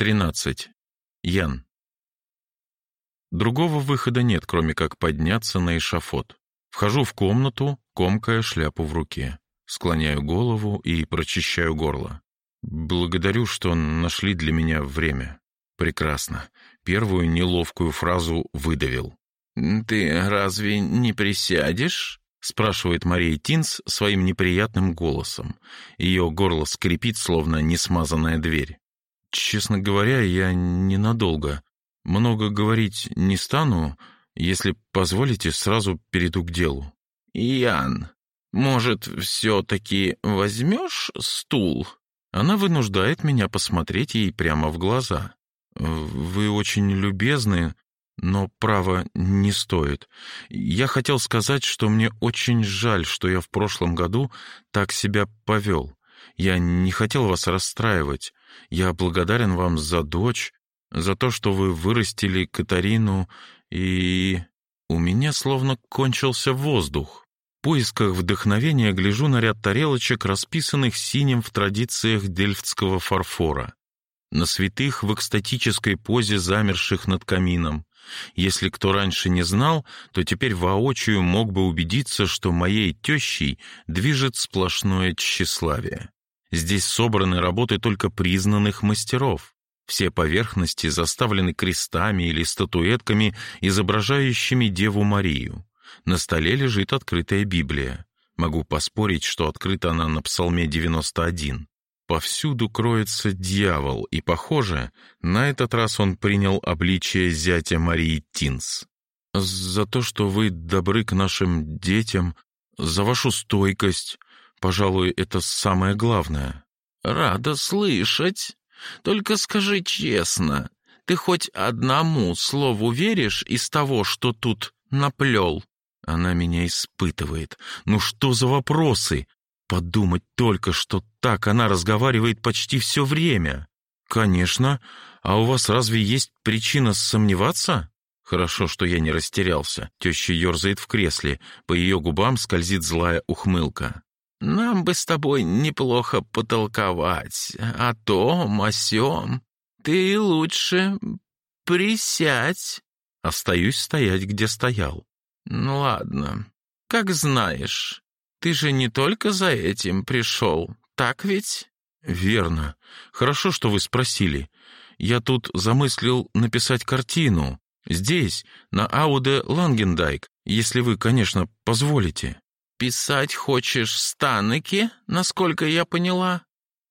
13. Ян. Другого выхода нет, кроме как подняться на эшафот. Вхожу в комнату, комкая шляпу в руке. Склоняю голову и прочищаю горло. Благодарю, что нашли для меня время. Прекрасно. Первую неловкую фразу выдавил. «Ты разве не присядешь?» — спрашивает Мария Тинс своим неприятным голосом. Ее горло скрипит, словно несмазанная дверь. Честно говоря, я ненадолго. Много говорить не стану. Если позволите, сразу перейду к делу. Ян, может, все-таки возьмешь стул? Она вынуждает меня посмотреть ей прямо в глаза. Вы очень любезны, но, право, не стоит. Я хотел сказать, что мне очень жаль, что я в прошлом году так себя повел. Я не хотел вас расстраивать. Я благодарен вам за дочь, за то, что вы вырастили Катарину, и... У меня словно кончился воздух. В поисках вдохновения гляжу на ряд тарелочек, расписанных синим в традициях дельфтского фарфора. На святых в экстатической позе, замерших над камином. Если кто раньше не знал, то теперь воочию мог бы убедиться, что моей тещей движет сплошное тщеславие. Здесь собраны работы только признанных мастеров. Все поверхности заставлены крестами или статуэтками, изображающими Деву Марию. На столе лежит открытая Библия. Могу поспорить, что открыта она на Псалме 91. Повсюду кроется дьявол, и, похоже, на этот раз он принял обличие зятя Марии Тинс. «За то, что вы добры к нашим детям, за вашу стойкость, Пожалуй, это самое главное. Рада слышать. Только скажи честно, ты хоть одному слову веришь из того, что тут наплел? Она меня испытывает. Ну что за вопросы? Подумать только, что так она разговаривает почти все время. Конечно. А у вас разве есть причина сомневаться? Хорошо, что я не растерялся. Теща ерзает в кресле. По ее губам скользит злая ухмылка. Нам бы с тобой неплохо потолковать о том, о сём. Ты лучше присядь. Остаюсь стоять, где стоял. Ну ладно, как знаешь. Ты же не только за этим пришел, так ведь? Верно. Хорошо, что вы спросили. Я тут замыслил написать картину. Здесь, на Ауде Лангендайк, если вы, конечно, позволите. «Писать хочешь Станеки, насколько я поняла?»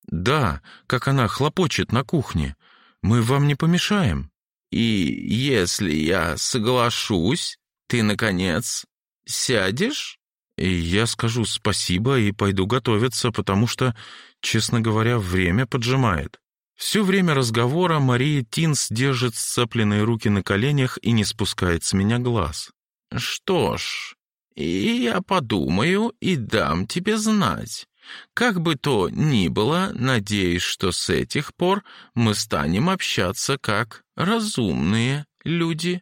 «Да, как она хлопочет на кухне. Мы вам не помешаем». «И если я соглашусь, ты, наконец, сядешь?» И «Я скажу спасибо и пойду готовиться, потому что, честно говоря, время поджимает». Все время разговора Мария Тинс держит сцепленные руки на коленях и не спускает с меня глаз. «Что ж, и я подумаю и дам тебе знать. Как бы то ни было, надеюсь, что с этих пор мы станем общаться как разумные люди.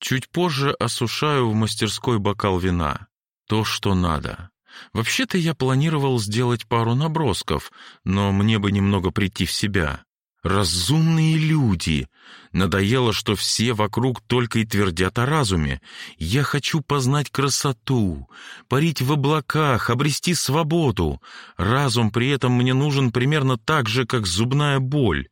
Чуть позже осушаю в мастерской бокал вина. То, что надо. Вообще-то я планировал сделать пару набросков, но мне бы немного прийти в себя. Разумные люди. Надоело, что все вокруг только и твердят о разуме. Я хочу познать красоту, парить в облаках, обрести свободу. Разум при этом мне нужен примерно так же, как зубная боль.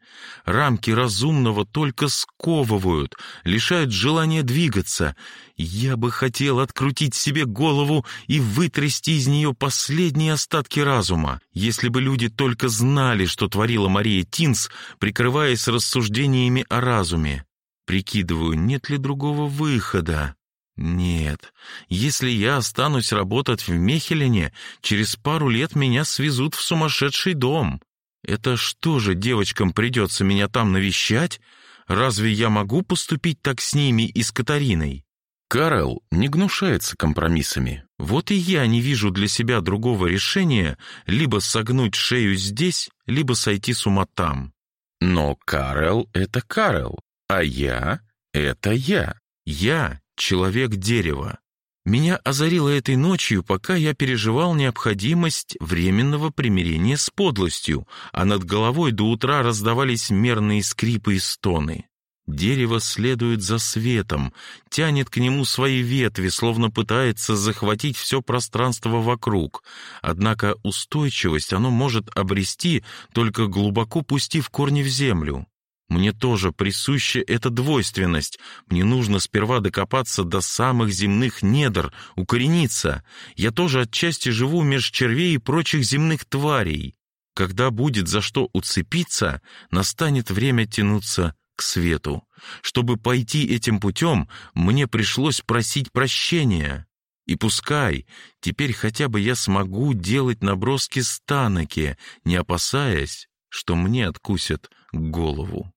Рамки разумного только сковывают, лишают желания двигаться. Я бы хотел открутить себе голову и вытрясти из нее последние остатки разума. Если бы люди только знали, что творила Мария Тинс, прикрываясь рассуждениями о разуме. Прикидываю, нет ли другого выхода. Нет, если я останусь работать в Мехелине, через пару лет меня свезут в сумасшедший дом. Это что же, девочкам придется меня там навещать? Разве я могу поступить так с ними и с Катариной? Карл не гнушается компромиссами. Вот и я не вижу для себя другого решения либо согнуть шею здесь, либо сойти с ума там. Но Карл — это Карл, а я — это я. Я — человек дерева. Меня озарило этой ночью, пока я переживал необходимость временного примирения с подлостью, а над головой до утра раздавались мерные скрипы и стоны. Дерево следует за светом, тянет к нему свои ветви, словно пытается захватить все пространство вокруг. Однако устойчивость оно может обрести, только глубоко пустив корни в землю. Мне тоже присуща эта двойственность. Мне нужно сперва докопаться до самых земных недр, укорениться. Я тоже отчасти живу меж червей и прочих земных тварей. Когда будет за что уцепиться, настанет время тянуться к свету. Чтобы пойти этим путем, мне пришлось просить прощения. И пускай, теперь хотя бы я смогу делать наброски станоки, не опасаясь, что мне откусят голову.